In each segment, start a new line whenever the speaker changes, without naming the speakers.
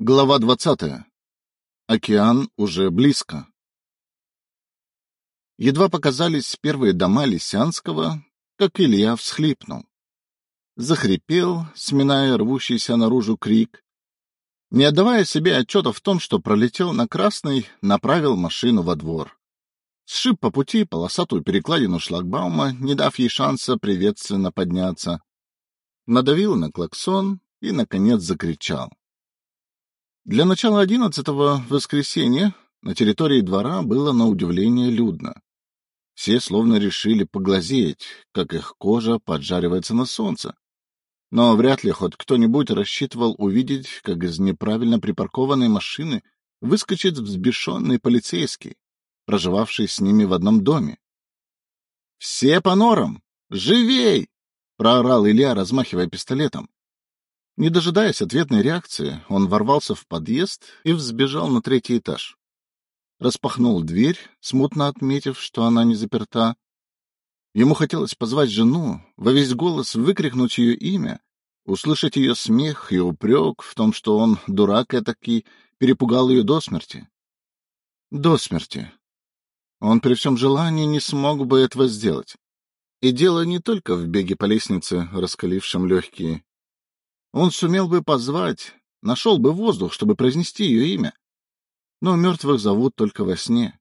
Глава двадцатая. Океан уже близко. Едва показались первые дома Лисянского, как Илья всхлипнул. Захрипел, сминая рвущийся наружу крик. Не отдавая себе отчета в том, что пролетел на красный, направил машину во двор. Сшиб по пути полосатую перекладину шлагбаума, не дав ей шанса приветственно подняться. Надавил на клаксон и, наконец, закричал. Для начала одиннадцатого воскресенья на территории двора было на удивление людно. Все словно решили поглазеть, как их кожа поджаривается на солнце. Но вряд ли хоть кто-нибудь рассчитывал увидеть, как из неправильно припаркованной машины выскочит взбешенный полицейский, проживавший с ними в одном доме. — Все по норам! Живей! — проорал Илья, размахивая пистолетом. Не дожидаясь ответной реакции, он ворвался в подъезд и взбежал на третий этаж. Распахнул дверь, смутно отметив, что она не заперта. Ему хотелось позвать жену, во весь голос выкрикнуть ее имя, услышать ее смех и упрек в том, что он, дурак этакий, перепугал ее до смерти. До смерти. Он при всем желании не смог бы этого сделать. И дело не только в беге по лестнице, раскалившем легкие, он сумел бы позвать, нашел бы воздух, чтобы произнести ее имя. Но мертвых зовут только во сне.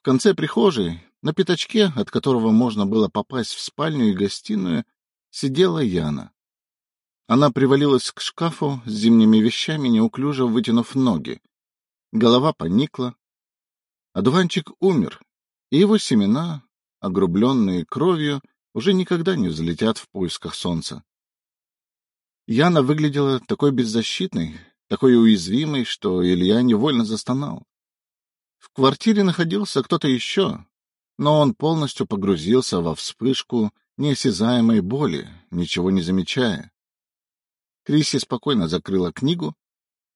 В конце прихожей, на пятачке, от которого можно было попасть в спальню и гостиную, сидела Яна. Она привалилась к шкафу с зимними вещами, неуклюже вытянув ноги. Голова поникла. Одуванчик умер, и его семена, огрубленные кровью, уже никогда не взлетят в поисках солнца. Яна выглядела такой беззащитной, такой уязвимой, что Илья невольно застонал. В квартире находился кто-то еще, но он полностью погрузился во вспышку неосязаемой боли, ничего не замечая. Криси спокойно закрыла книгу,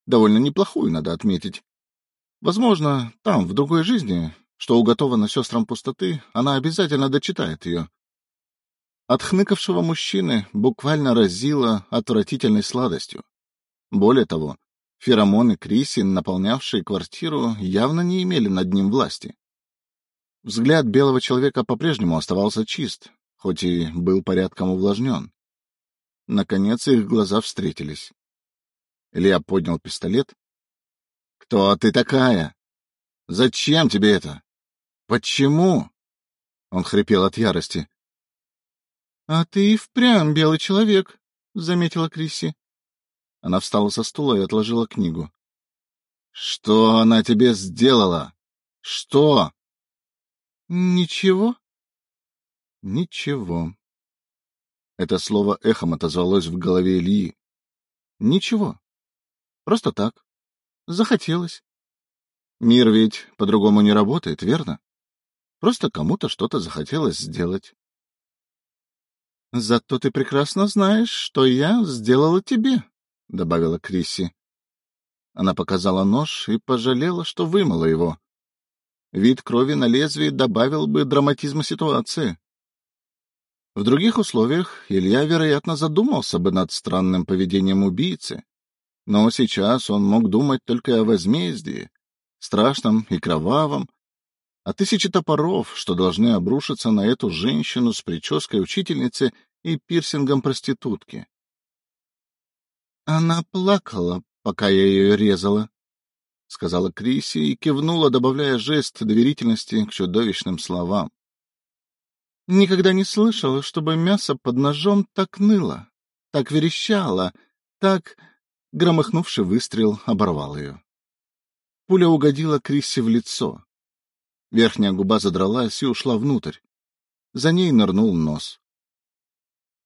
довольно неплохую, надо отметить. Возможно, там, в другой жизни, что уготовано сестрам пустоты, она обязательно дочитает ее. От хныкавшего мужчины буквально разило отвратительной сладостью. Более того, феромоны Крисин, наполнявшие квартиру, явно не имели над ним власти. Взгляд белого человека по-прежнему оставался чист, хоть и был порядком увлажнен. Наконец их глаза встретились. Илья поднял пистолет. — Кто ты такая? Зачем тебе это? Почему? Он хрипел от ярости. — А ты и впрямь белый человек, — заметила Крисси. Она встала со стула и отложила книгу. — Что она тебе сделала? Что? — Ничего. — Ничего. Это слово эхом отозвалось в голове Ильи. — Ничего. Просто так. Захотелось. Мир ведь по-другому не работает, верно? Просто кому-то что-то захотелось сделать. — Зато ты прекрасно знаешь, что я сделала тебе, — добавила Крисси. Она показала нож и пожалела, что вымыла его. Вид крови на лезвии добавил бы драматизма ситуации. В других условиях Илья, вероятно, задумался бы над странным поведением убийцы, но сейчас он мог думать только о возмездии, страшном и кровавом, а тысячи топоров, что должны обрушиться на эту женщину с прической учительницы и пирсингом проститутки. Она плакала, пока я ее резала, — сказала Криси и кивнула, добавляя жест доверительности к чудовищным словам. Никогда не слышала, чтобы мясо под ножом так ныло, так верещало, так... Громыхнувший выстрел оборвал ее. Пуля угодила Крисси в лицо. Верхняя губа задралась и ушла внутрь. За ней нырнул нос.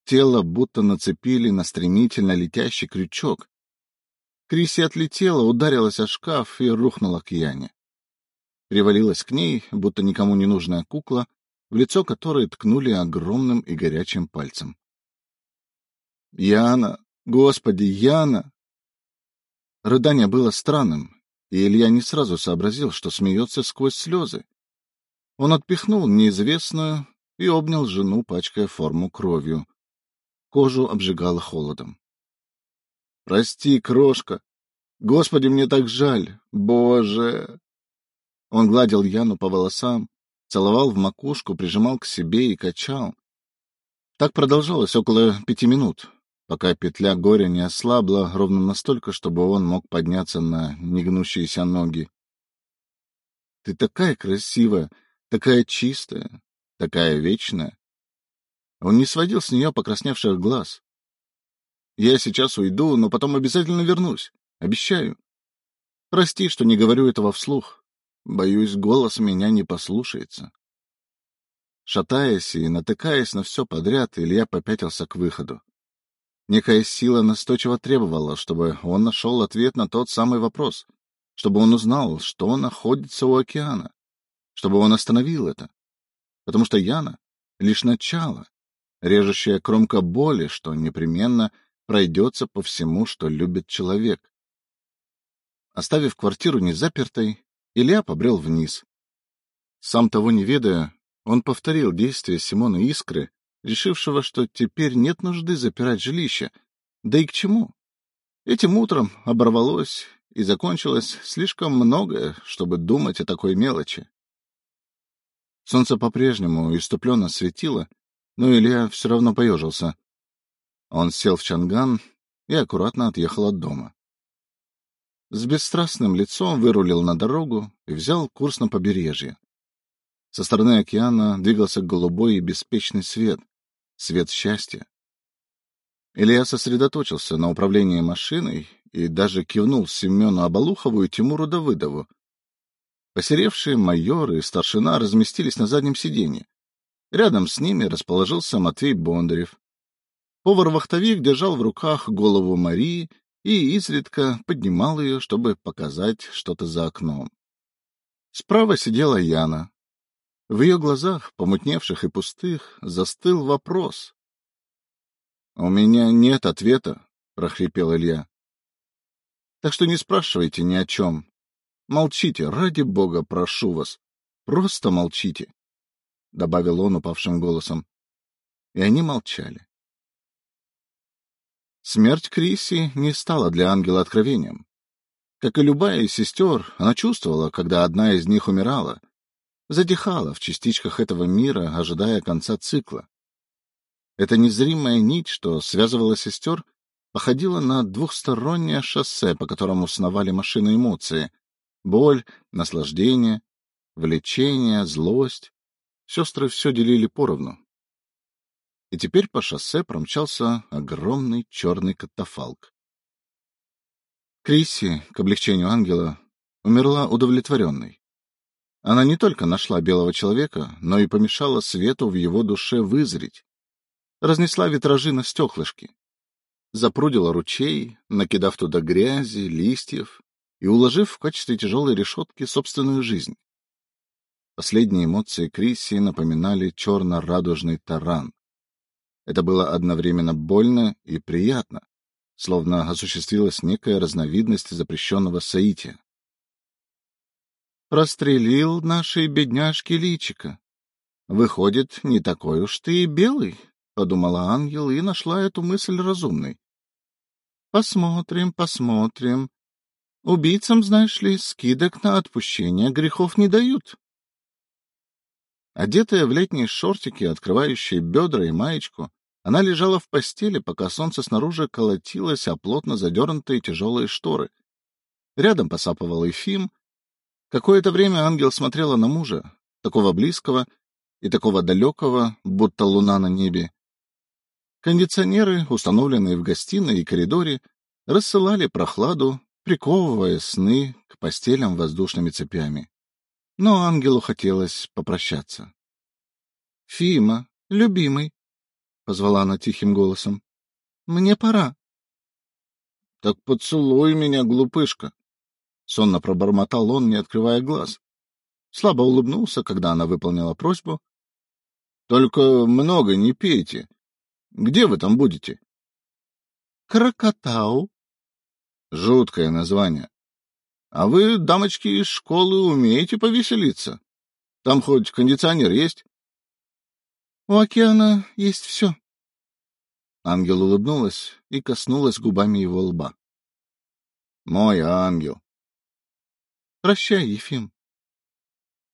Тело будто нацепили на стремительно летящий крючок. Криси отлетела, ударилась о шкаф и рухнула к Яне. Привалилась к ней, будто никому не нужная кукла, в лицо которой ткнули огромным и горячим пальцем. — Яна! Господи, Яна! Рыдание было странным, и Илья не сразу сообразил, что смеется сквозь слезы. Он отпихнул неизвестную и обнял жену, пачкая форму кровью. Кожу обжигало холодом. — Прости, крошка, Господи, мне так жаль! Боже!» Он гладил Яну по волосам, целовал в макушку, прижимал к себе и качал. Так продолжалось около пяти минут, пока петля горя не ослабла ровно настолько, чтобы он мог подняться на негнущиеся ноги. — Ты такая красивая, такая чистая, такая вечная. Он не сводил с нее покрасневших глаз. — Я сейчас уйду, но потом обязательно вернусь. Обещаю. Прости, что не говорю этого вслух. Боюсь, голос меня не послушается. Шатаясь и натыкаясь на все подряд, Илья попятился к выходу. Некая сила настойчиво требовала, чтобы он нашел ответ на тот самый вопрос, чтобы он узнал, что находится у океана, чтобы он остановил это. Потому что Яна — лишь начало, режущая кромка боли, что непременно пройдется по всему, что любит человек. Оставив квартиру незапертой, Илья побрел вниз. Сам того не ведая, он повторил действия Симона Искры решившего, что теперь нет нужды запирать жилище. Да и к чему? Этим утром оборвалось и закончилось слишком многое, чтобы думать о такой мелочи. Солнце по-прежнему иступленно светило, но Илья все равно поежился. Он сел в чанган и аккуратно отъехал от дома. С бесстрастным лицом вырулил на дорогу и взял курс на побережье. Со стороны океана двигался голубой и беспечный свет, свет счастья. Илья сосредоточился на управлении машиной и даже кивнул Семену Оболухову и Тимуру Давыдову. Посеревшие майор и старшина разместились на заднем сиденье. Рядом с ними расположился Матвей Бондарев. Повар-вахтовик держал в руках голову Марии и изредка поднимал ее, чтобы показать что-то за окном. Справа сидела Яна, в ее глазах, помутневших и пустых, застыл вопрос. — У меня нет ответа, — прохрипел Илья. — Так что не спрашивайте ни о чем. Молчите, ради бога, прошу вас. Просто молчите, — добавил он упавшим голосом. И они молчали. Смерть Криси не стала для ангела откровением. Как и любая из сестер, она чувствовала, когда одна из них умирала — затихала в частичках этого мира, ожидая конца цикла. Эта незримая нить, что связывала сестер, походила на двухстороннее шоссе, по которому сновали машины эмоции. Боль, наслаждение, влечение, злость. Сестры все делили поровну. И теперь по шоссе промчался огромный черный катафалк. Крисси, к облегчению ангела, умерла удовлетворенной. Она не только нашла белого человека, но и помешала свету в его душе вызреть. Разнесла витражи на стеклышки. Запрудила ручей, накидав туда грязи, листьев и уложив в качестве тяжелой решетки собственную жизнь. Последние эмоции Крисси напоминали черно-радужный таран. Это было одновременно больно и приятно, словно осуществилась некая разновидность запрещенного соития. Прострелил нашей бедняжке личика. Выходит, не такой уж ты и белый, — подумала ангел и нашла эту мысль разумной. Посмотрим, посмотрим. Убийцам, знаешь ли, скидок на отпущение грехов не дают. Одетая в летние шортики, открывающие бедра и маечку, она лежала в постели, пока солнце снаружи колотилось о плотно задернутые тяжелые шторы. Рядом посапывал Ефим, Какое-то время ангел смотрела на мужа, такого близкого и такого далекого, будто луна на небе. Кондиционеры, установленные в гостиной и коридоре, рассылали прохладу, приковывая сны к постелям воздушными цепями. Но ангелу хотелось попрощаться. — Фима, любимый, — позвала она тихим голосом, — мне пора. — Так поцелуй меня, глупышка, — сонно пробормотал он, не открывая глаз. Слабо улыбнулся, когда она выполнила просьбу. — Только много не пейте. Где вы там будете? — Крокотау. — Жуткое название. А вы, дамочки из школы, умеете повеселиться? Там хоть кондиционер есть? — У океана есть все. Ангел улыбнулась и коснулась губами его лба. Мой ангел.
Прощай, Ефим.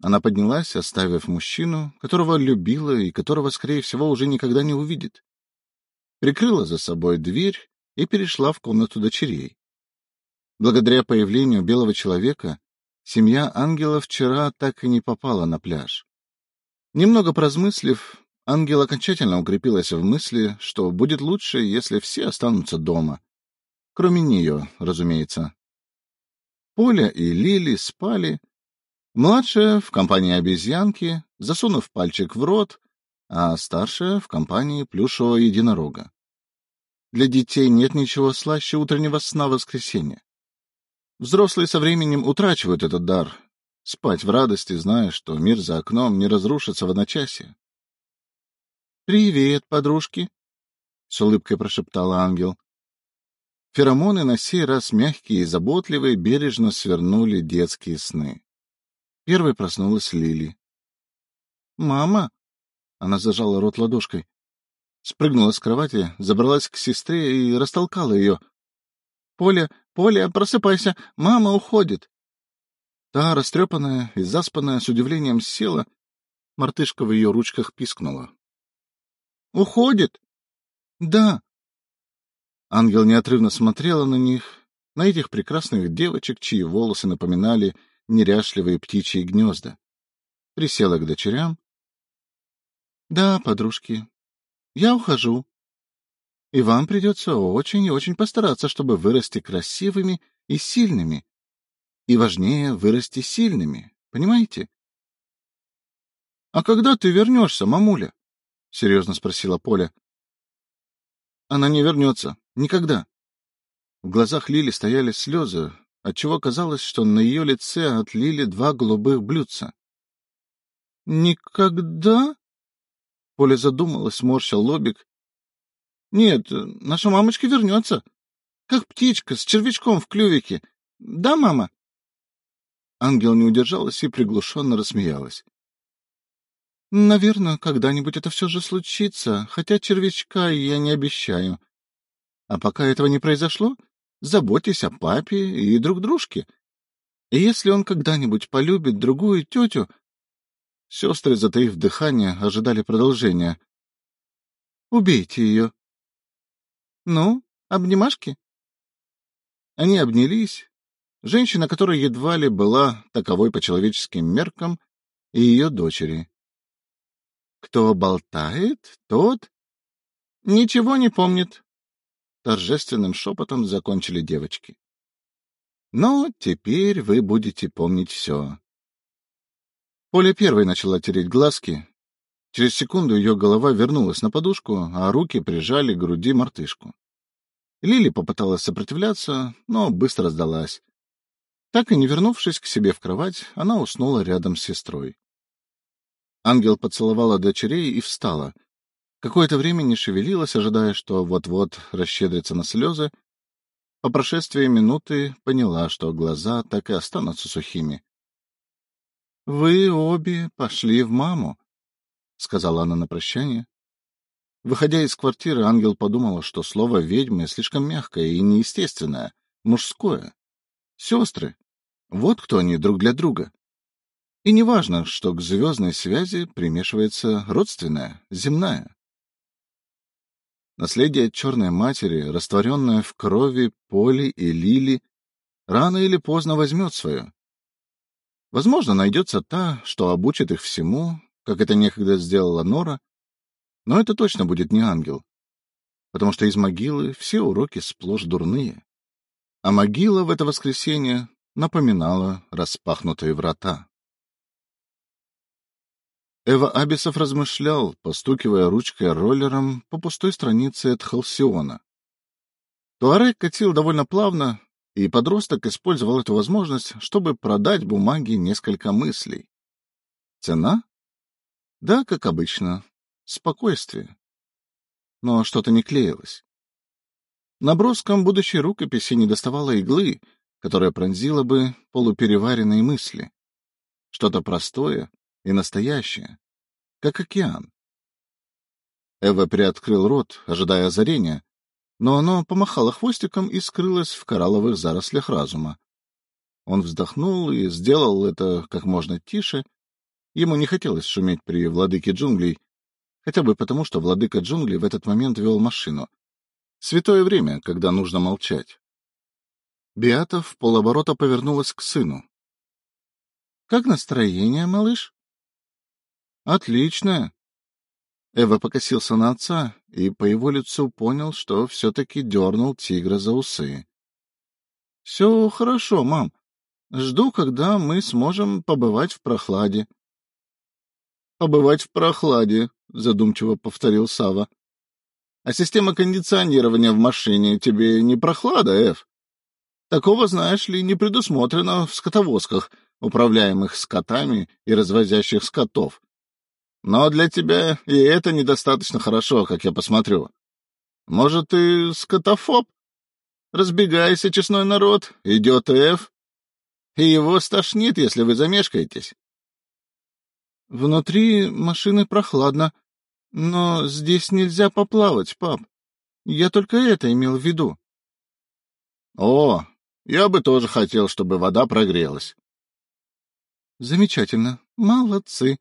Она поднялась, оставив мужчину, которого любила и которого, скорее всего, уже никогда не увидит. Прикрыла за собой дверь и перешла в комнату дочерей. Благодаря появлению белого человека семья ангела вчера так и не попала на пляж. Немного поразмыслив, ангел окончательно укрепилась в мысли, что будет лучше, если все останутся дома. Кроме нее, разумеется. Поля и Лили спали, Младшая в компании обезьянки, засунув пальчик в рот, а старшая в компании плюшевого единорога. Для детей нет ничего слаще утреннего сна в воскресенье. Взрослые со временем утрачивают этот дар — спать в радости, зная, что мир за окном не разрушится в одночасье. — Привет, подружки! — с улыбкой прошептала ангел. Феромоны на сей раз мягкие и заботливые бережно свернули детские сны. Первой проснулась Лили. «Мама!» Она зажала рот ладошкой. Спрыгнула с кровати, забралась к сестре и растолкала ее. «Поля, Поля, просыпайся! Мама уходит!» Та, растрепанная и заспанная, с удивлением села. Мартышка в ее ручках пискнула. «Уходит?» «Да». Ангел неотрывно смотрела на них, на этих прекрасных девочек, чьи волосы напоминали неряшливые птичьи гнезда. Присела к дочерям. — Да, подружки, я ухожу. И вам придется очень и очень постараться, чтобы вырасти красивыми и сильными. И важнее, вырасти сильными, понимаете? — А когда ты вернешься, мамуля? — серьезно спросила Поля. — Она не вернется. Никогда. В глазах Лили стояли слезы, отчего казалось, что на ее лице отлили два голубых блюдца. — Никогда? Поля задумалась, морща лобик. — Нет, наша мамочка вернется. Как птичка с червячком в клювике. Да, мама? Ангел не удержалась и приглушенно рассмеялась. — Наверное, когда-нибудь это все же случится, хотя червячка я не обещаю. А пока этого не произошло, заботьтесь о папе и друг дружке. И если он когда-нибудь полюбит другую тетю... Сестры, затаив дыхание, ожидали продолжения. Убейте ее. Ну, обнимашки? Они обнялись. Женщина, которая едва ли была таковой по человеческим меркам, и ее дочери. Кто болтает, тот ничего не помнит, торжественным шепотом закончили девочки. Но теперь вы будете помнить все. Поля первой начала тереть глазки. Через секунду ее голова вернулась на подушку, а руки прижали к груди мартышку. Лили попыталась сопротивляться, но быстро сдалась. Так и не вернувшись к себе в кровать, она уснула рядом с сестрой. Ангел поцеловала дочерей и встала, Какое-то время не шевелилась, ожидая, что вот-вот расщедрится на слезы. По прошествии минуты поняла, что глаза так и останутся сухими. — Вы обе пошли в маму, — сказала она на прощание. Выходя из квартиры, ангел подумала, что слово «ведьмы» слишком мягкое и неестественное, мужское. Сестры. Вот кто они друг для друга. И неважно, что к звездной связи примешивается родственная, земная. Наследие черной матери, растворенное в крови Поли и Лили, рано или поздно возьмет свое. Возможно, найдется та, что обучит их всему, как это некогда сделала Нора, но это точно будет не ангел, потому что из могилы все уроки сплошь дурные. А могила в это воскресенье напоминала распахнутые врата. Эва Абисов размышлял, постукивая ручкой роллером по пустой странице от Халсиона. Туарек катил довольно плавно, и подросток использовал эту возможность, чтобы продать бумаге несколько мыслей. Цена? Да, как обычно. Спокойствие. Но что-то не клеилось. Наброском будущей рукописи не доставало иглы, которая пронзила бы полупереваренные мысли. Что-то простое, и настоящее, как океан. Эва приоткрыл рот, ожидая озарения,
но оно помахало хвостиком и скрылось в коралловых зарослях разума. Он вздохнул и сделал это как можно тише. Ему не хотелось шуметь при владыке джунглей, хотя бы потому, что владыка джунглей в этот момент вел машину. Святое время, когда нужно молчать. Биата в полоборота повернулась к сыну. — Как настроение, малыш? — Отличное. Эва покосился на отца и по его лицу понял, что все-таки дернул тигра за усы. — Все хорошо, мам. Жду, когда мы сможем побывать в прохладе. — Побывать в прохладе, — задумчиво повторил Сава. А система кондиционирования в машине тебе не прохлада, Эф? Такого, знаешь ли, не предусмотрено в скотовозках, управляемых скотами и развозящих скотов. Но для тебя и это недостаточно хорошо, как я посмотрю. Может, ты скотофоб? Разбегайся, честной народ, идет Эф, и его стошнит, если вы замешкаетесь. Внутри машины прохладно, но здесь нельзя поплавать, пап. Я только это имел в виду. О, я бы тоже хотел, чтобы вода прогрелась. Замечательно. Молодцы.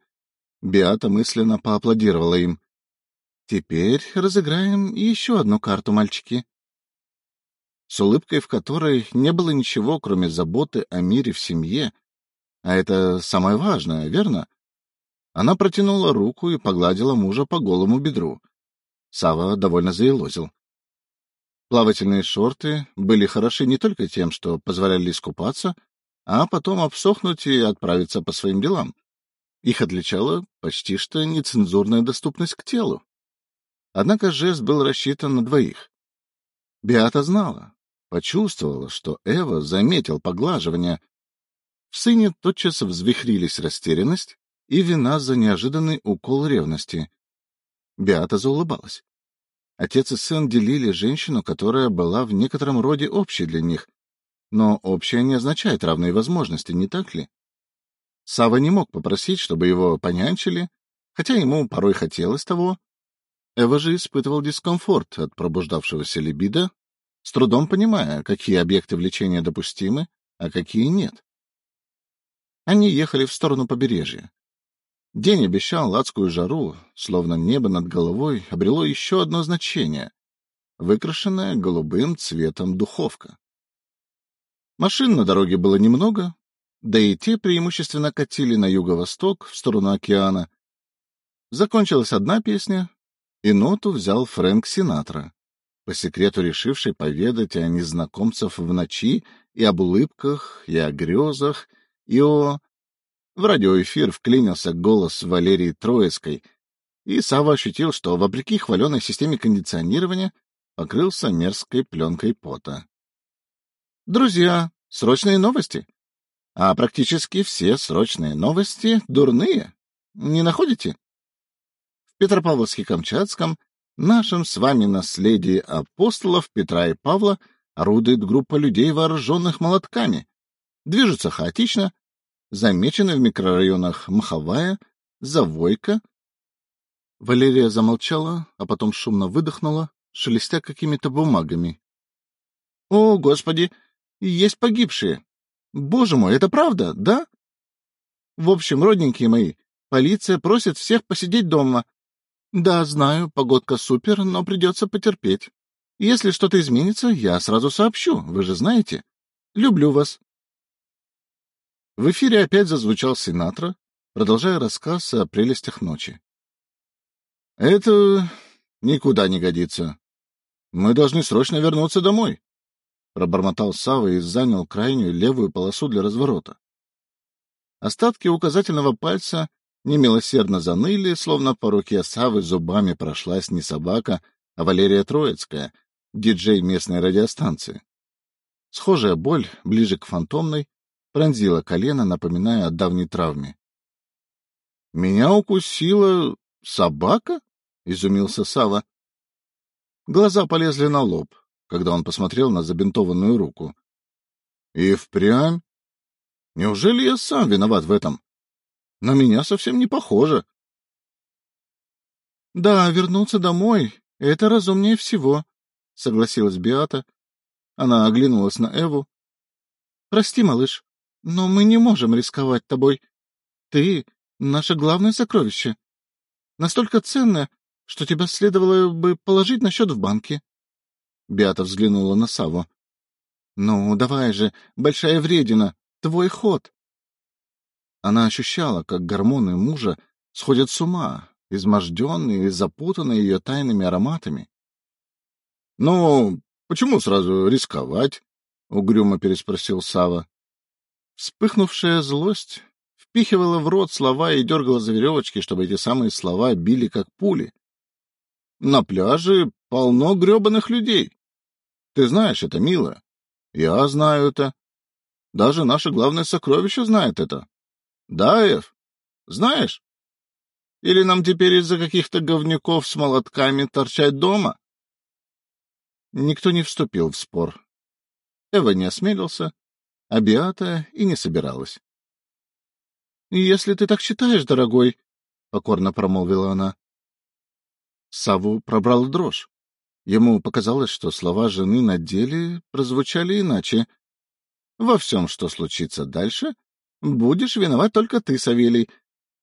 Биата мысленно поаплодировала им. Теперь разыграем еще одну карту, мальчики. С улыбкой, в которой не было ничего, кроме заботы о мире в семье. А это самое важное, верно? Она протянула руку и погладила мужа по голому бедру. Сава довольно заелозил. Плавательные шорты были хороши не только тем, что позволяли искупаться, а потом обсохнуть и отправиться по своим делам. Их отличала почти что нецензурная доступность к телу. Однако жест был рассчитан на двоих. Биата знала, почувствовала, что Эва заметил поглаживание. В сыне тотчас взвихрились растерянность и вина за неожиданный укол ревности. Беата заулыбалась. Отец и сын делили женщину, которая была в некотором роде общей для них. Но общая не означает равные возможности, не так ли? Сава не мог попросить, чтобы его понянчили, хотя ему порой хотелось того. Эва же испытывал дискомфорт от пробуждавшегося либидо, с трудом понимая, какие объекты влечения допустимы, а какие нет. Они ехали в сторону побережья. День обещал адскую жару, словно небо над головой обрело еще одно значение — выкрашенная голубым цветом духовка. Машин на дороге было немного, да и те преимущественно катили на юго-восток, в сторону океана. Закончилась одна песня, и ноту взял Фрэнк Синатра, по секрету решивший поведать о незнакомцев в ночи и об улыбках, и о грезах, и о в радиоэфир вклинился голос Валерии Троицкой, и Сава ощутил, что, вопреки хваленой системе кондиционирования, покрылся мерзкой пленкой пота. «Друзья, срочные новости!» А практически все срочные новости дурные. Не находите? В Петропавловске-Камчатском, нашем с вами наследии апостолов Петра и Павла, орудует группа людей, вооруженных молотками. Движутся хаотично, замечены в микрорайонах Маховая, Завойка. Валерия замолчала, а потом шумно выдохнула, шелестя какими-то бумагами. — О, Господи! Есть погибшие! Боже мой, это правда, да? В общем, родненькие мои, полиция просит всех посидеть дома. Да, знаю, погодка супер, но придется потерпеть. Если что-то изменится, я сразу сообщу, вы же знаете. Люблю вас. В эфире опять зазвучал Синатра, продолжая рассказ о прелестях ночи. — Это никуда не годится. Мы должны срочно вернуться домой, — пробормотал Сава и занял крайнюю левую полосу для разворота. Остатки указательного пальца немилосердно заныли, словно по руке Савы зубами прошлась не собака, а Валерия Троицкая, диджей местной радиостанции. Схожая боль, ближе к фантомной, пронзила колено, напоминая о давней травме. — Меня укусила собака? — изумился Сава. Глаза полезли на лоб, когда он посмотрел на забинтованную руку. — И впрямь? Неужели я сам виноват в этом? На меня совсем не похоже. — Да, вернуться домой — это разумнее всего, — согласилась Биата. Она оглянулась на Эву. — Прости, малыш, но мы не можем рисковать тобой. Ты — наше главное сокровище. Настолько ценное, что тебя следовало бы положить на счет в банке. Биата взглянула на Саву. — Ну, давай же, большая вредина, твой ход. Она ощущала, как гормоны мужа сходят с ума, изможденные и запутанные ее тайными ароматами. — Ну, почему сразу рисковать? — угрюмо переспросил Сава. Вспыхнувшая злость впихивала в рот слова и дергала за веревочки, чтобы эти самые слова били как пули. На пляже полно гребаных людей. Ты знаешь это, милая. Я знаю это. Даже наше главное сокровище знает это. Да, Эв? Знаешь? Или нам теперь из-за каких-то говнюков с молотками торчать дома? Никто не вступил в спор. Эва не осмелился, а Биата и не собиралась. — Если ты так считаешь, дорогой, — покорно промолвила она. Саву пробрал дрожь. Ему показалось, что слова жены на деле прозвучали иначе. «Во всем, что случится дальше, будешь виноват только ты, Савелий.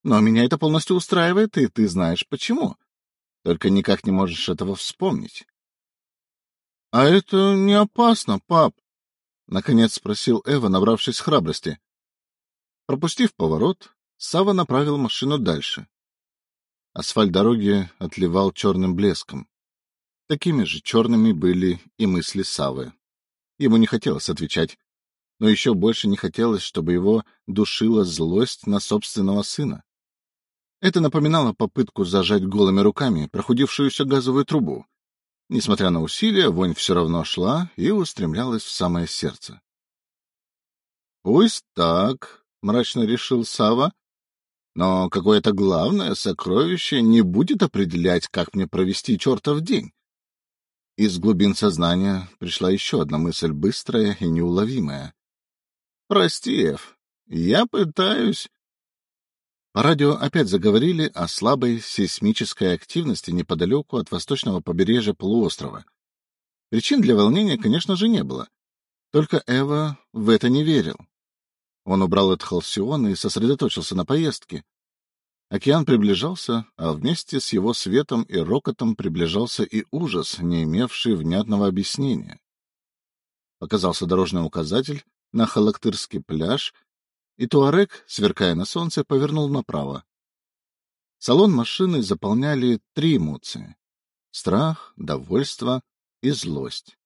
Но меня это полностью устраивает, и ты знаешь почему. Только никак не можешь этого вспомнить». «А это не опасно, пап?» — наконец спросил Эва, набравшись храбрости. Пропустив поворот, Сава направил машину дальше. Асфальт дороги отливал черным блеском. Такими же черными были и мысли Савы. Ему не хотелось отвечать, но еще больше не хотелось, чтобы его душила злость на собственного сына. Это напоминало попытку зажать голыми руками прохудившуюся газовую трубу. Несмотря на усилия, вонь все равно шла и устремлялась в самое сердце. — Пусть так, — мрачно решил Сава, — но какое-то главное сокровище не будет определять, как мне провести чертов день. Из глубин сознания пришла еще одна мысль, быстрая и неуловимая. — Прости, Эв, я пытаюсь... По радио опять заговорили о слабой сейсмической активности неподалеку от восточного побережья полуострова. Причин для волнения, конечно же, не было. Только Эва в это не верил. Он убрал от халсиона и сосредоточился на поездке. Океан приближался, а вместе с его светом и рокотом приближался и ужас, не имевший внятного объяснения. Показался дорожный указатель на Халактырский пляж, и Туарек, сверкая на солнце, повернул направо. Салон машины заполняли три эмоции — страх, довольство и злость.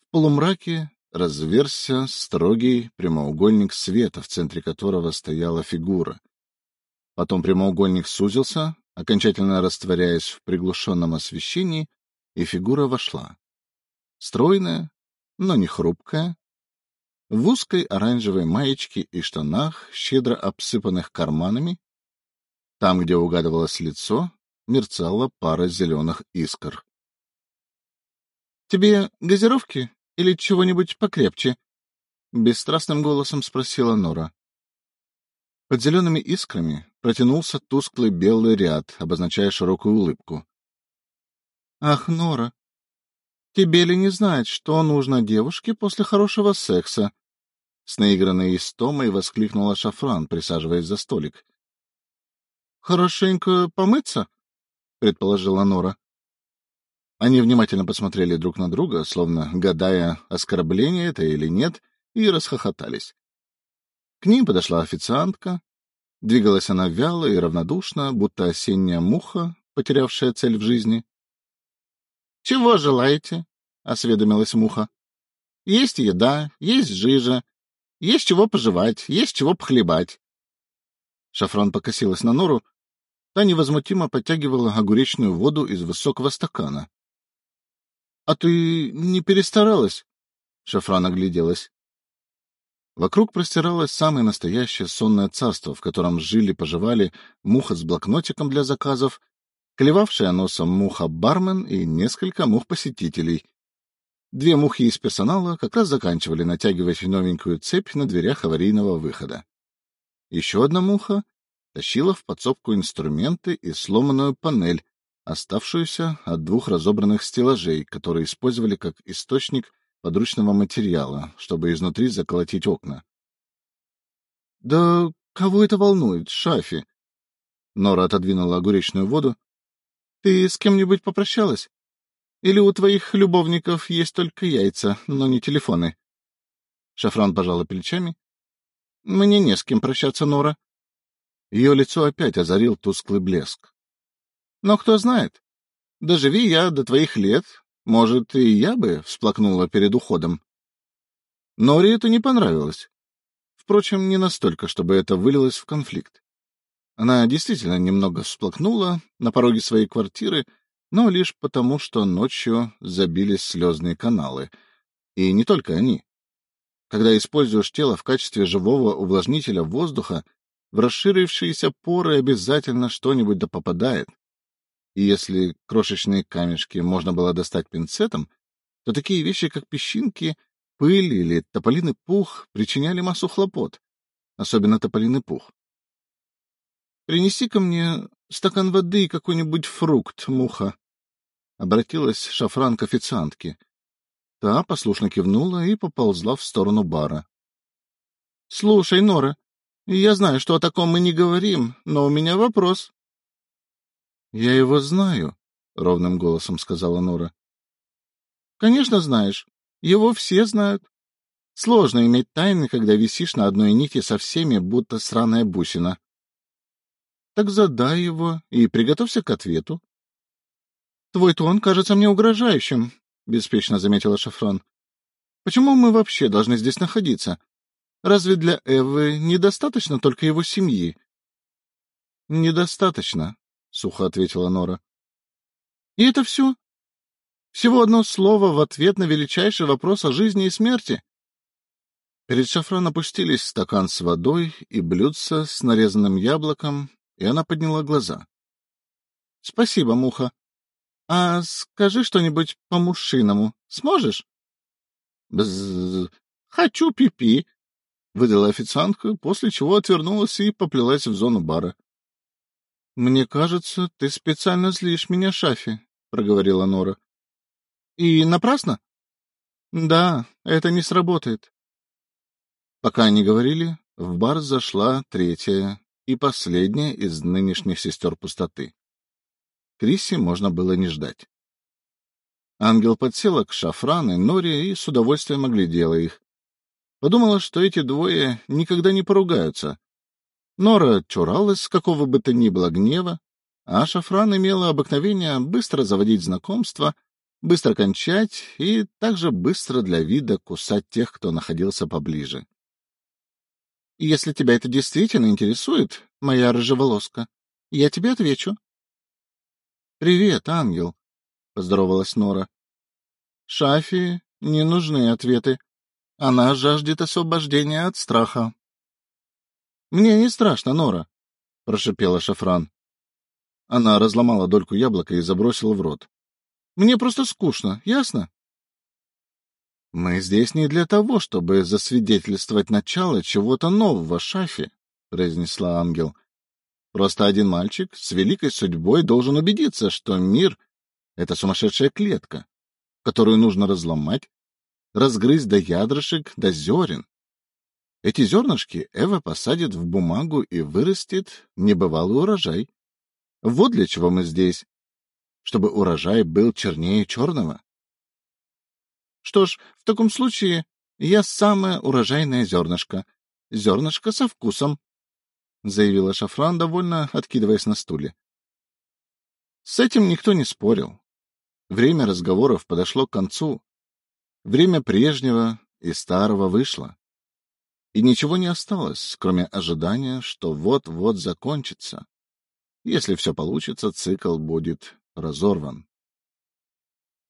В полумраке разверся строгий прямоугольник света, в центре которого стояла фигура. Потом прямоугольник сузился, окончательно растворяясь в приглушенном освещении, и фигура вошла. Стройная, но не хрупкая, в узкой оранжевой маечке и штанах, щедро обсыпанных карманами. Там, где угадывалось лицо, мерцала пара зеленых искр. — Тебе газировки? или чего-нибудь покрепче? — бесстрастным голосом спросила Нора. Под зелеными искрами протянулся тусклый белый ряд, обозначая широкую улыбку. — Ах, Нора, тебе ли не знать, что нужно девушке после хорошего секса? С наигранной истомой воскликнула Шафран, присаживаясь за столик. — Хорошенько помыться? — предположила Нора. Они внимательно посмотрели друг на друга, словно гадая, оскорбление это или нет, и расхохотались. К ним подошла официантка. Двигалась она вяло и равнодушно, будто осенняя муха, потерявшая цель в жизни. — Чего желаете? — осведомилась муха. — Есть еда, есть жижа, есть чего пожевать, есть чего похлебать. Шафран покосилась на нору. Та невозмутимо подтягивала огуречную воду из высокого стакана. — А ты не перестаралась? Шафран огляделась. Вокруг простиралось самое настоящее сонное царство, в котором жили-поживали муха с блокнотиком для заказов, клевавшая носом муха-бармен и несколько мух-посетителей. Две мухи из персонала как раз заканчивали натягивать новенькую цепь на дверях аварийного выхода. Еще одна муха тащила в подсобку инструменты и сломанную панель, оставшуюся от двух разобранных стеллажей, которые использовали как источник подручного материала, чтобы изнутри заколотить окна. — Да кого это волнует, Шафи? Нора отодвинула огуречную воду. — Ты с кем-нибудь попрощалась? Или у твоих любовников есть только яйца, но не телефоны? Шафран пожала плечами. — Мне не с кем прощаться, Нора. Ее лицо опять озарил тусклый блеск. — Но кто знает, доживи я до твоих лет, может, и я бы всплакнула перед уходом. Норе это не понравилось. Впрочем, не настолько, чтобы это вылилось в конфликт. Она действительно немного всплакнула на пороге своей квартиры, но лишь потому, что ночью забились слезные каналы. И не только они. Когда используешь тело в качестве живого увлажнителя воздуха, в расширившиеся поры обязательно что-нибудь да попадает. И если крошечные камешки можно было достать пинцетом, то такие вещи, как песчинки, пыль или тополиный пух, причиняли массу хлопот, особенно тополиный пух. Принеси-ка мне стакан воды и какой-нибудь фрукт, муха. Обратилась Шафран к официантке. Та послушно кивнула и поползла в сторону бара. — Слушай, Нора, я знаю, что о таком мы не говорим, но у меня вопрос. — Я его знаю, — ровным голосом сказала Нора. — Конечно, знаешь. Его все знают. Сложно иметь тайны, когда висишь на одной нити со всеми, будто сраная бусина. Так задай его и приготовься к ответу. — Твой тон кажется мне угрожающим, — беспечно заметила Шафран. — Почему мы вообще должны здесь находиться? Разве для Эвы недостаточно только его семьи? — Недостаточно, — сухо ответила Нора. — И это все? Всего одно слово в ответ на величайший вопрос о жизни и смерти? Перед Шафран опустились стакан с водой и блюдце с нарезанным яблоком, и она подняла глаза. — Спасибо, Муха. А скажи что-нибудь по-мушиному. Сможешь? — Бззз. Хочу пипи, -пи, — выдала официантка, после чего отвернулась и поплелась в зону бара. — Мне кажется, ты специально злишь меня, Шафи, — проговорила Нора. — И напрасно? — Да, это не сработает. Пока они говорили, в бар зашла третья и последняя из нынешних сестер пустоты. Крисси можно было не ждать. Ангел подсела к Шафран и Норе и с удовольствием оглядела их. Подумала, что эти двое никогда не поругаются. Нора чуралась какого бы то ни было гнева, а Шафран имела обыкновение быстро заводить знакомства, быстро кончать и также быстро для вида кусать тех, кто находился поближе. Если тебя это действительно интересует, моя рыжеволоска, я тебе отвечу. — Привет, ангел, — поздоровалась Нора. — Шафи не нужны ответы. Она жаждет освобождения от страха. — Мне не страшно, Нора, — прошипела Шафран. Она разломала дольку яблока и забросила в рот. — Мне просто скучно, ясно? — Мы здесь не для того, чтобы засвидетельствовать начало чего-то нового, Шафи, — произнесла ангел. — Просто один мальчик с великой судьбой должен убедиться, что мир — это сумасшедшая клетка, которую нужно разломать, разгрызть до ядрышек, до зерен. Эти зернышки Эва посадит в бумагу и вырастет небывалый урожай. Вот для чего мы здесь. Чтобы урожай был чернее черного. Что ж, в таком случае я самое урожайное зернышко. Зернышко со вкусом, — заявила Шафран, довольно откидываясь на стуле. С этим никто не спорил. Время разговоров подошло к концу. Время прежнего и старого вышло. И ничего не осталось, кроме ожидания, что вот-вот закончится. Если все получится, цикл будет разорван.